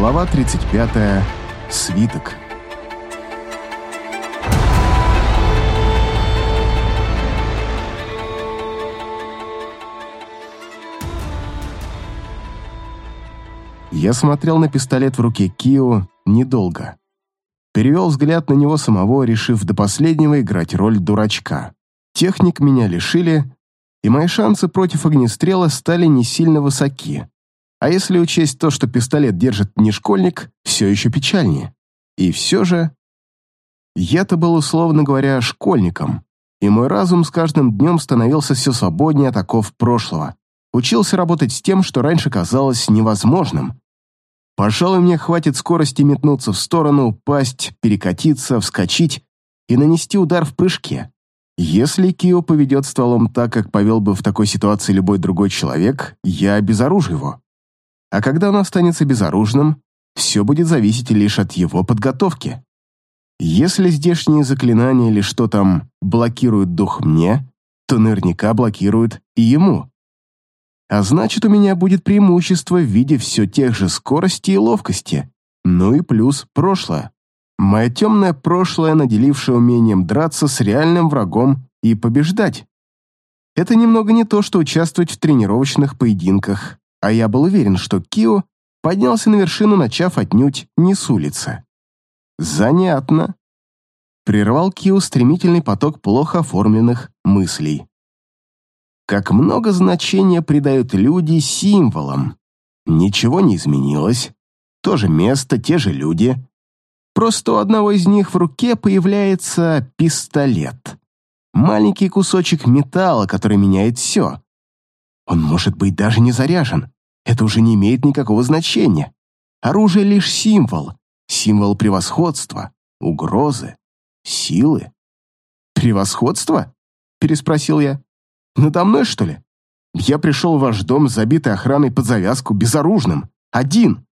Глава 35. Свиток. Я смотрел на пистолет в руке Кио недолго. Перевел взгляд на него самого, решив до последнего играть роль дурачка. Техник меня лишили, и мои шансы против огнестрела стали не сильно высоки. А если учесть то, что пистолет держит не школьник, все еще печальнее. И все же... Я-то был, условно говоря, школьником, и мой разум с каждым днем становился все свободнее от оков прошлого. Учился работать с тем, что раньше казалось невозможным. Пожалуй, мне хватит скорости метнуться в сторону, упасть, перекатиться, вскочить и нанести удар в прыжке. Если Кио поведет стволом так, как повел бы в такой ситуации любой другой человек, я обезоружу его. А когда он останется безоружным, все будет зависеть лишь от его подготовки. Если здешние заклинания или что там блокируют дух мне, то наверняка блокируют и ему. А значит, у меня будет преимущество в виде все тех же скорости и ловкости. Ну и плюс прошлое. Мое темное прошлое, наделившее умением драться с реальным врагом и побеждать. Это немного не то, что участвовать в тренировочных поединках, а я был уверен, что Кио поднялся на вершину, начав отнюдь не с улицы. Занятно. Прервал Кио стремительный поток плохо оформленных мыслей. Как много значения придают люди символам. Ничего не изменилось. То же место, те же люди. Просто у одного из них в руке появляется пистолет. Маленький кусочек металла, который меняет все. Он может быть даже не заряжен. Это уже не имеет никакого значения. Оружие лишь символ. Символ превосходства, угрозы, силы. «Превосходство?» — переспросил я. «Надо мной, что ли? Я пришел в ваш дом, забитый охраной под завязку, безоружным, один.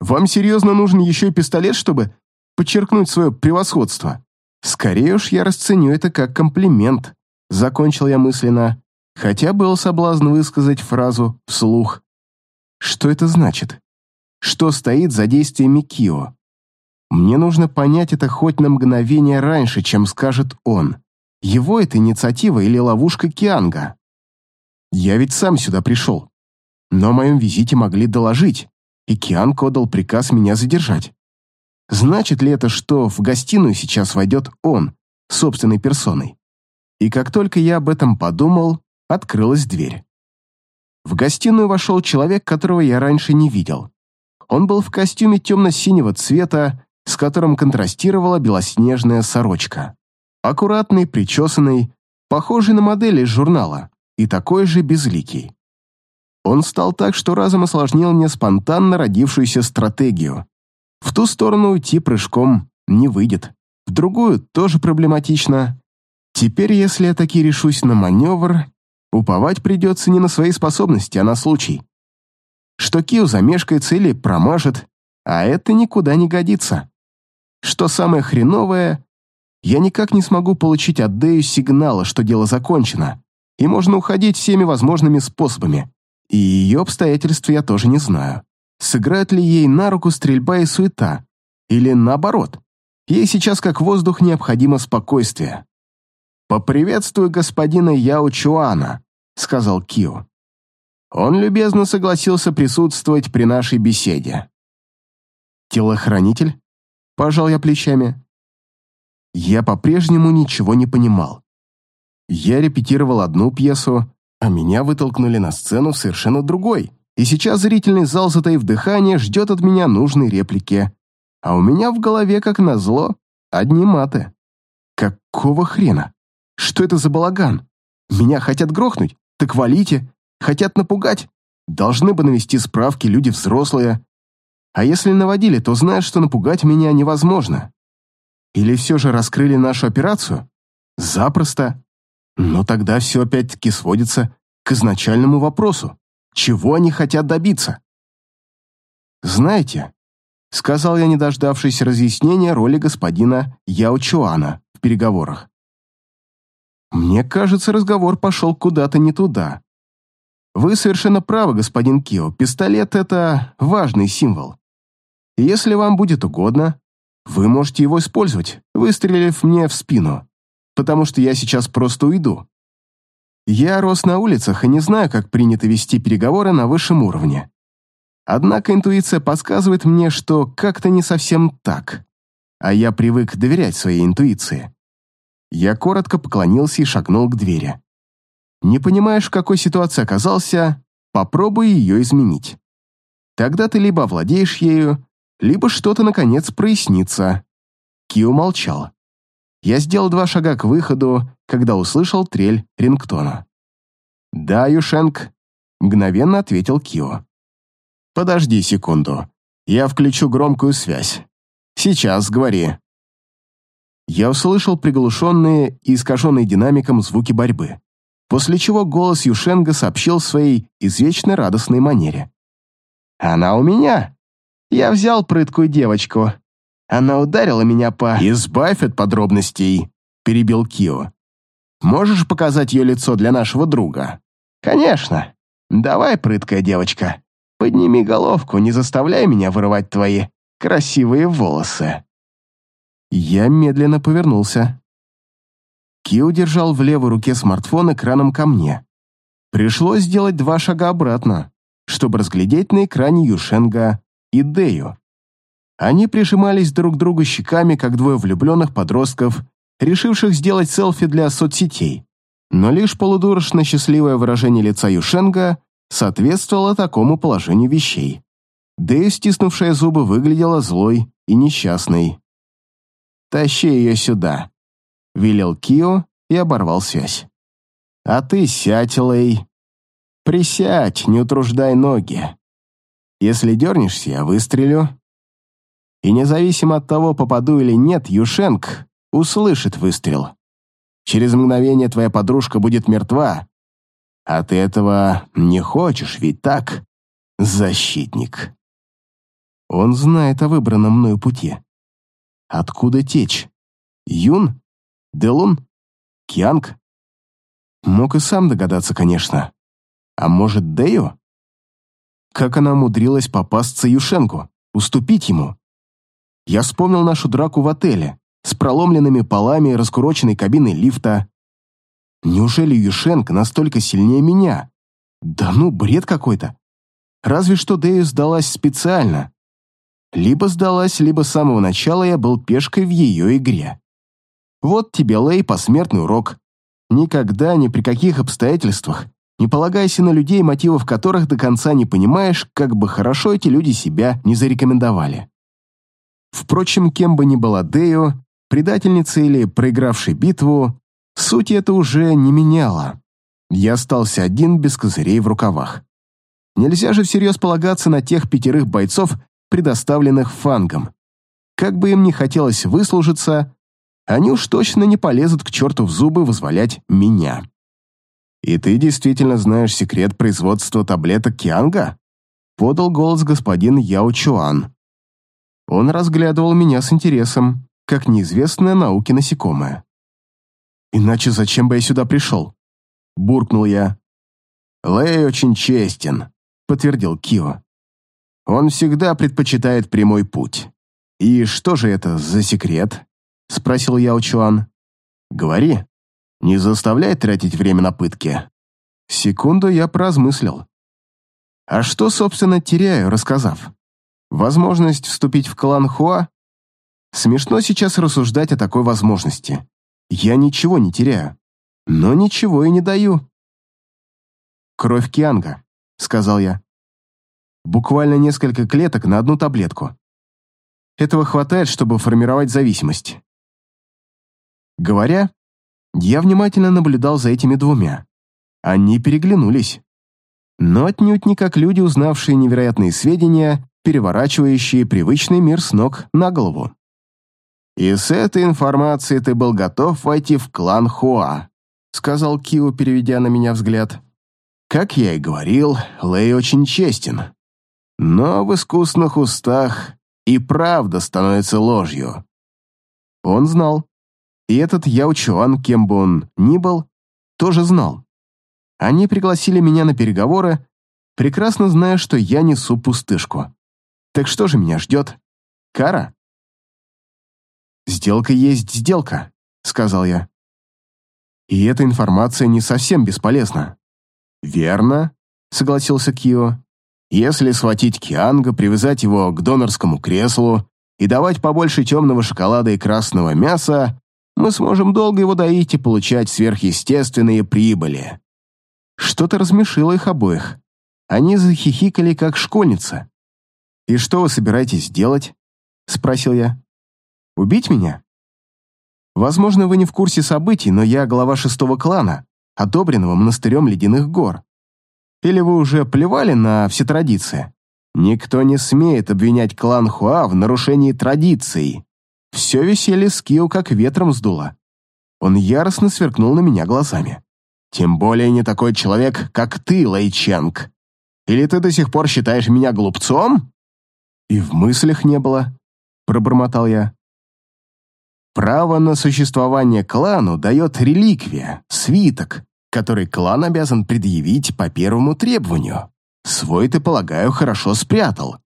Вам серьезно нужен еще и пистолет, чтобы подчеркнуть свое превосходство. Скорее уж я расценю это как комплимент, закончил я мысленно, хотя был соблазн высказать фразу вслух. Что это значит? Что стоит за действиями Кио? Мне нужно понять это хоть на мгновение раньше, чем скажет он. Его это инициатива или ловушка Кианга? Я ведь сам сюда пришел. Но о моем визите могли доложить, и Кианг отдал приказ меня задержать. Значит ли это, что в гостиную сейчас войдет он, собственной персоной? И как только я об этом подумал, открылась дверь. В гостиную вошел человек, которого я раньше не видел. Он был в костюме темно-синего цвета, с которым контрастировала белоснежная сорочка. Аккуратный, причесанный, похожий на модель из журнала, и такой же безликий. Он стал так, что разом осложнил мне спонтанно родившуюся стратегию. В ту сторону уйти прыжком не выйдет. В другую тоже проблематично. Теперь, если я таки решусь на маневр, уповать придется не на свои способности, а на случай. Что Кио замешкается или промажет, а это никуда не годится. Что самое хреновое, я никак не смогу получить от Дэю сигнала, что дело закончено, и можно уходить всеми возможными способами. И ее обстоятельства я тоже не знаю сыграет ли ей на руку стрельба и суета, или наоборот, ей сейчас как воздух необходимо спокойствие. «Поприветствую господина Яо Чуана», — сказал Кио. Он любезно согласился присутствовать при нашей беседе. «Телохранитель?» — пожал я плечами. Я по-прежнему ничего не понимал. Я репетировал одну пьесу, а меня вытолкнули на сцену в совершенно другой и сейчас зрительный зал, затаив дыхание, ждет от меня нужной реплики. А у меня в голове, как назло, одни маты. Какого хрена? Что это за балаган? Меня хотят грохнуть? Так валите. Хотят напугать? Должны бы навести справки люди взрослые. А если наводили, то знают, что напугать меня невозможно. Или все же раскрыли нашу операцию? Запросто. Но тогда все опять-таки сводится к изначальному вопросу. Чего они хотят добиться? «Знаете», — сказал я, не дождавшись разъяснения роли господина Яо Чуана в переговорах. «Мне кажется, разговор пошел куда-то не туда. Вы совершенно правы, господин Кио, пистолет — это важный символ. Если вам будет угодно, вы можете его использовать, выстрелив мне в спину, потому что я сейчас просто уйду. Я рос на улицах и не знаю, как принято вести переговоры на высшем уровне. Однако интуиция подсказывает мне, что как-то не совсем так. А я привык доверять своей интуиции. Я коротко поклонился и шагнул к двери. Не понимаешь, в какой ситуации оказался, попробуй ее изменить. Тогда ты либо овладеешь ею, либо что-то, наконец, прояснится. Кио молчал. Я сделал два шага к выходу, когда услышал трель рингтона. «Да, Юшенк», — мгновенно ответил Кио. «Подожди секунду. Я включу громкую связь. Сейчас говори». Я услышал приглушенные и искаженные динамиком звуки борьбы, после чего голос Юшенга сообщил в своей извечной радостной манере. «Она у меня. Я взял прыткую девочку. Она ударила меня по...» «Избавь от подробностей», — перебил Кио. «Можешь показать ее лицо для нашего друга?» «Конечно. Давай, прыткая девочка, подними головку, не заставляй меня вырывать твои красивые волосы». Я медленно повернулся. Кио держал в левой руке смартфон экраном ко мне. Пришлось сделать два шага обратно, чтобы разглядеть на экране Юшенга и Дею. Они прижимались друг к другу щеками, как двое влюбленных подростков, решивших сделать селфи для соцсетей. Но лишь полудурочно счастливое выражение лица Юшенга соответствовало такому положению вещей. Дэя, стиснувшая зубы, выглядела злой и несчастной. «Тащи ее сюда», — велел Кио и оборвал связь. «А ты сядь, Лэй. Присядь, не утруждай ноги. Если дернешься, я выстрелю, и независимо от того, попаду или нет, Юшенк услышит выстрел. Через мгновение твоя подружка будет мертва. А ты этого не хочешь, ведь так, защитник? Он знает о выбранном мною пути. Откуда течь? Юн? Делун? Кианг? Мог и сам догадаться, конечно. А может, Дею? Как она умудрилась попасться Юшенку, уступить ему? Я вспомнил нашу драку в отеле с проломленными полами и раскуроченной кабиной лифта. Неужели Юшенко настолько сильнее меня? Да ну, бред какой-то. Разве что Дэю сдалась специально. Либо сдалась, либо с самого начала я был пешкой в ее игре. Вот тебе, Лэй, посмертный урок. Никогда, ни при каких обстоятельствах не полагайся на людей, мотивов которых до конца не понимаешь, как бы хорошо эти люди себя не зарекомендовали. Впрочем, кем бы ни была Део, предательницей или проигравшей битву, суть это уже не меняло. Я остался один без козырей в рукавах. Нельзя же всерьез полагаться на тех пятерых бойцов, предоставленных фангом. Как бы им ни хотелось выслужиться, они уж точно не полезут к черту в зубы вызволять меня. «И ты действительно знаешь секрет производства таблеток Кианга?» подал голос господин Яо Чуан. Он разглядывал меня с интересом, как неизвестное науке насекомое. «Иначе зачем бы я сюда пришел?» — буркнул я. «Лэй очень честен», — подтвердил Кио. «Он всегда предпочитает прямой путь». «И что же это за секрет?» — спросил я у Чуан. «Говори. Не заставляй тратить время на пытки». Секунду я поразмыслил. «А что, собственно, теряю, рассказав?» Возможность вступить в клан Хуа? Смешно сейчас рассуждать о такой возможности. Я ничего не теряю, но ничего и не даю. «Кровь Кианга», — сказал я. «Буквально несколько клеток на одну таблетку. Этого хватает, чтобы формировать зависимость». Говоря, я внимательно наблюдал за этими двумя. Они переглянулись. Но отнюдь не как люди, узнавшие невероятные сведения переворачивающие привычный мир с ног на голову. «И с этой информацией ты был готов войти в клан Хуа», сказал Кио, переведя на меня взгляд. «Как я и говорил, Лэй очень честен. Но в искусных устах и правда становится ложью». Он знал. И этот Яо Чуан, кем бы он ни был, тоже знал. Они пригласили меня на переговоры, прекрасно зная, что я несу пустышку. Так что же меня ждет? Кара? «Сделка есть сделка», — сказал я. «И эта информация не совсем бесполезна». «Верно», — согласился Кио. «Если схватить Кианга, привязать его к донорскому креслу и давать побольше темного шоколада и красного мяса, мы сможем долго его доить и получать сверхъестественные прибыли». Что-то размешило их обоих. Они захихикали, как школьница. «И что вы собираетесь делать?» — спросил я. Убить меня? Возможно, вы не в курсе событий, но я глава шестого клана, одобренного монастырем Ледяных гор. Или вы уже плевали на все традиции? Никто не смеет обвинять клан Хуа в нарушении традиций. Все веселье Скио как ветром сдуло. Он яростно сверкнул на меня глазами. Тем более не такой человек, как ты, Лэйченг. Или ты до сих пор считаешь меня глупцом? И в мыслях не было, пробормотал я. Право на существование клану дает реликвия, свиток, который клан обязан предъявить по первому требованию. Свой ты, полагаю, хорошо спрятал.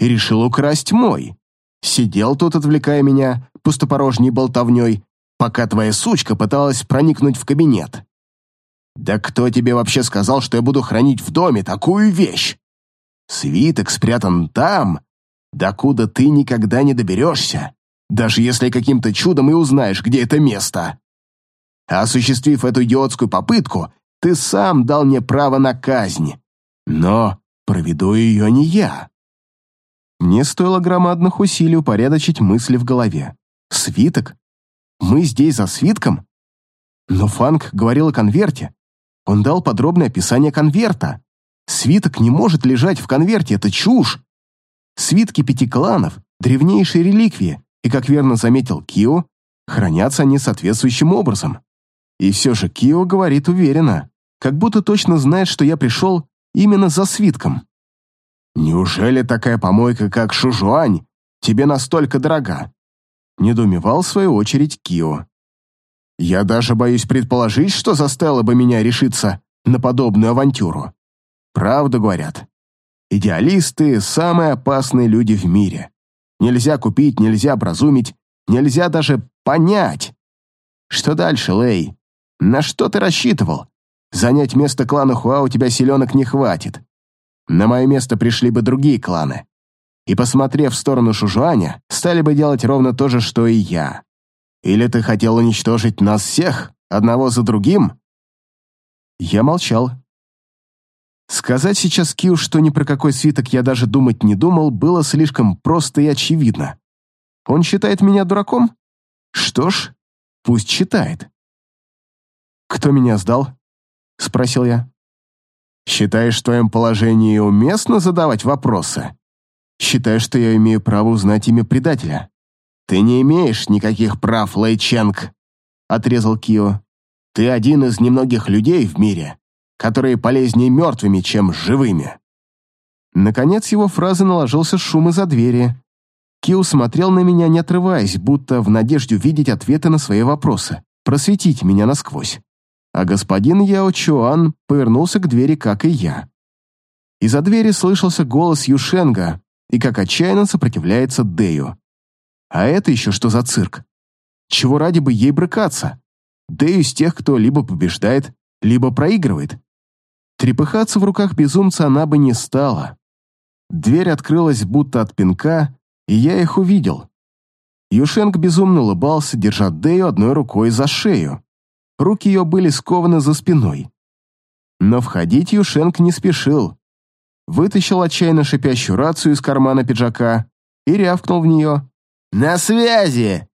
И решил украсть мой. Сидел тут, отвлекая меня пустопорожней болтовней, пока твоя сучка пыталась проникнуть в кабинет. Да кто тебе вообще сказал, что я буду хранить в доме такую вещь? Свиток спрятан там, докуда ты никогда не доберешься даже если каким-то чудом и узнаешь, где это место. Осуществив эту идиотскую попытку, ты сам дал мне право на казнь. Но проведу ее не я. Мне стоило громадных усилий упорядочить мысли в голове. Свиток? Мы здесь за свитком? Но Фанк говорил о конверте. Он дал подробное описание конверта. Свиток не может лежать в конверте, это чушь. Свитки пяти кланов — древнейшие реликвии, и, как верно заметил Кио, хранятся они соответствующим образом. И все же Кио говорит уверенно, как будто точно знает, что я пришел именно за свитком. «Неужели такая помойка, как Шужуань, тебе настолько дорога?» Недоумевал в свою очередь Кио. «Я даже боюсь предположить, что заставило бы меня решиться на подобную авантюру. Правду говорят. Идеалисты — самые опасные люди в мире. Нельзя купить, нельзя образумить, нельзя даже понять. Что дальше, Лэй? На что ты рассчитывал? Занять место клана Хуа у тебя силенок не хватит. На мое место пришли бы другие кланы. И, посмотрев в сторону Шужуаня, стали бы делать ровно то же, что и я. Или ты хотел уничтожить нас всех, одного за другим?» Я молчал. Сказать сейчас Киу, что ни про какой свиток я даже думать не думал, было слишком просто и очевидно. Он считает меня дураком? Что ж, пусть считает. «Кто меня сдал?» — спросил я. «Считаешь, в твоем положении уместно задавать вопросы? Считаешь, что я имею право узнать имя предателя?» «Ты не имеешь никаких прав, Лэйченг», — отрезал Кио. «Ты один из немногих людей в мире, которые полезнее мертвыми, чем живыми. Наконец его фразы наложился шум из-за двери. Киу смотрел на меня, не отрываясь, будто в надежде увидеть ответы на свои вопросы, просветить меня насквозь. А господин Яо Чуан повернулся к двери, как и я. Из-за двери слышался голос Юшенга и как отчаянно сопротивляется Дэю. А это еще что за цирк? Чего ради бы ей брыкаться? Дэю из тех, кто либо побеждает, либо проигрывает. Трепыхаться в руках безумца она бы не стала. Дверь открылась будто от пинка, и я их увидел. Юшенк безумно улыбался, держа Дэю одной рукой за шею. Руки ее были скованы за спиной. Но входить Юшенк не спешил. Вытащил отчаянно шипящую рацию из кармана пиджака и рявкнул в нее. «На связи!»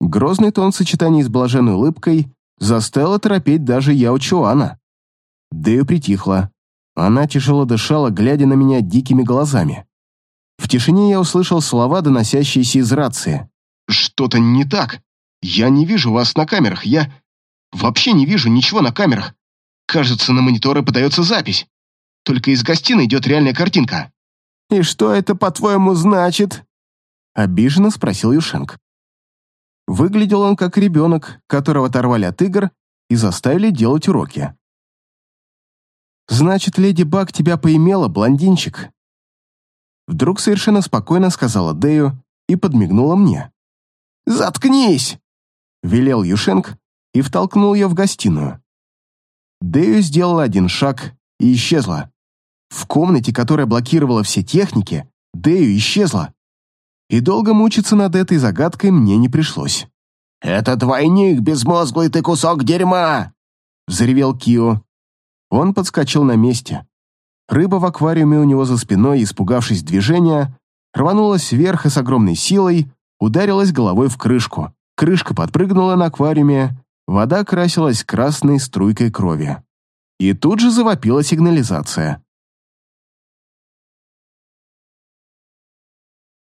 Грозный тон в с блаженной улыбкой заставил торопеть даже Яо Чуана. Дэю притихла. Она тяжело дышала, глядя на меня дикими глазами. В тишине я услышал слова, доносящиеся из рации. «Что-то не так. Я не вижу вас на камерах. Я вообще не вижу ничего на камерах. Кажется, на мониторы подается запись. Только из гостиной идет реальная картинка». «И что это, по-твоему, значит?» Обиженно спросил Юшенк. Выглядел он как ребенок, которого оторвали от игр и заставили делать уроки. «Значит, леди Баг тебя поимела, блондинчик?» Вдруг совершенно спокойно сказала Дэю и подмигнула мне. «Заткнись!» — велел Юшенк и втолкнул ее в гостиную. Дэю сделала один шаг и исчезла. В комнате, которая блокировала все техники, Дэю исчезла. И долго мучиться над этой загадкой мне не пришлось. «Это двойник, безмозглый ты кусок дерьма!» — взревел Кио. Он подскочил на месте. Рыба в аквариуме у него за спиной, испугавшись движения, рванулась вверх и с огромной силой ударилась головой в крышку. Крышка подпрыгнула на аквариуме, вода красилась красной струйкой крови. И тут же завопила сигнализация.